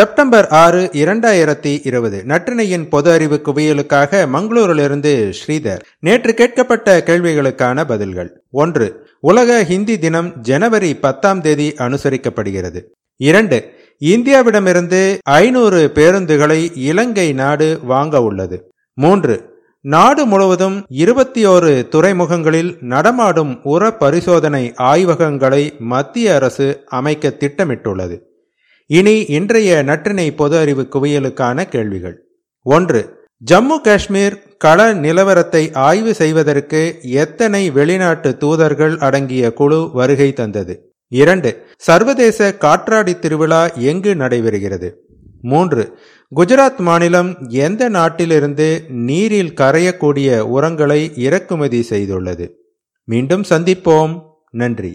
September ஆறு இரண்டாயிரத்தி இருபது. நற்றினையின் பொது அறிவு குவியலுக்காக மங்களூரிலிருந்து ஸ்ரீதர். நேற்று கேட்கப்பட்ட கேள்விகளுக்கான பதில்கள். ஒன்று உலக ஹிந்தி தினம் ஜனவரி பத்தாம் தேதி அனுசரிக்கப்படுகிறது. இரண்டு இந்தியாவிடமிருந்து ஐநூறு பேருந்துகளை இலங்கை நாடு வாங்க உள்ளது. மூன்று நாடு முழுவதும் இருபத்தி ஓரு துறைமுகங்களில் நடமாடும் உர பரிசோதனை ஆய்வகங்களை மத்திய அரசு அமைக்க திட்டமிட்டுள்ளது. இனி இன்றைய நற்றினை பொது அறிவு குவியலுக்கான கேள்விகள். ஒன்று ஜம்மு காஷ்மீர் கள நிலவரத்தை ஆய்வு செய்வதற்கு எத்தனை வெளிநாட்டு தூதர்கள் அடங்கிய குழு வருகை தந்தது? இரண்டு சர்வதேச காற்றாடி திருவிழா எங்கு நடைபெறுகிறது? மூன்று குஜராத் மாநிலம் எந்த நாட்டிலிருந்து நீரில் கரையக்கூடிய உரங்களை இறக்குமதி செய்துள்ளது? மீண்டும் சந்திப்போம். நன்றி.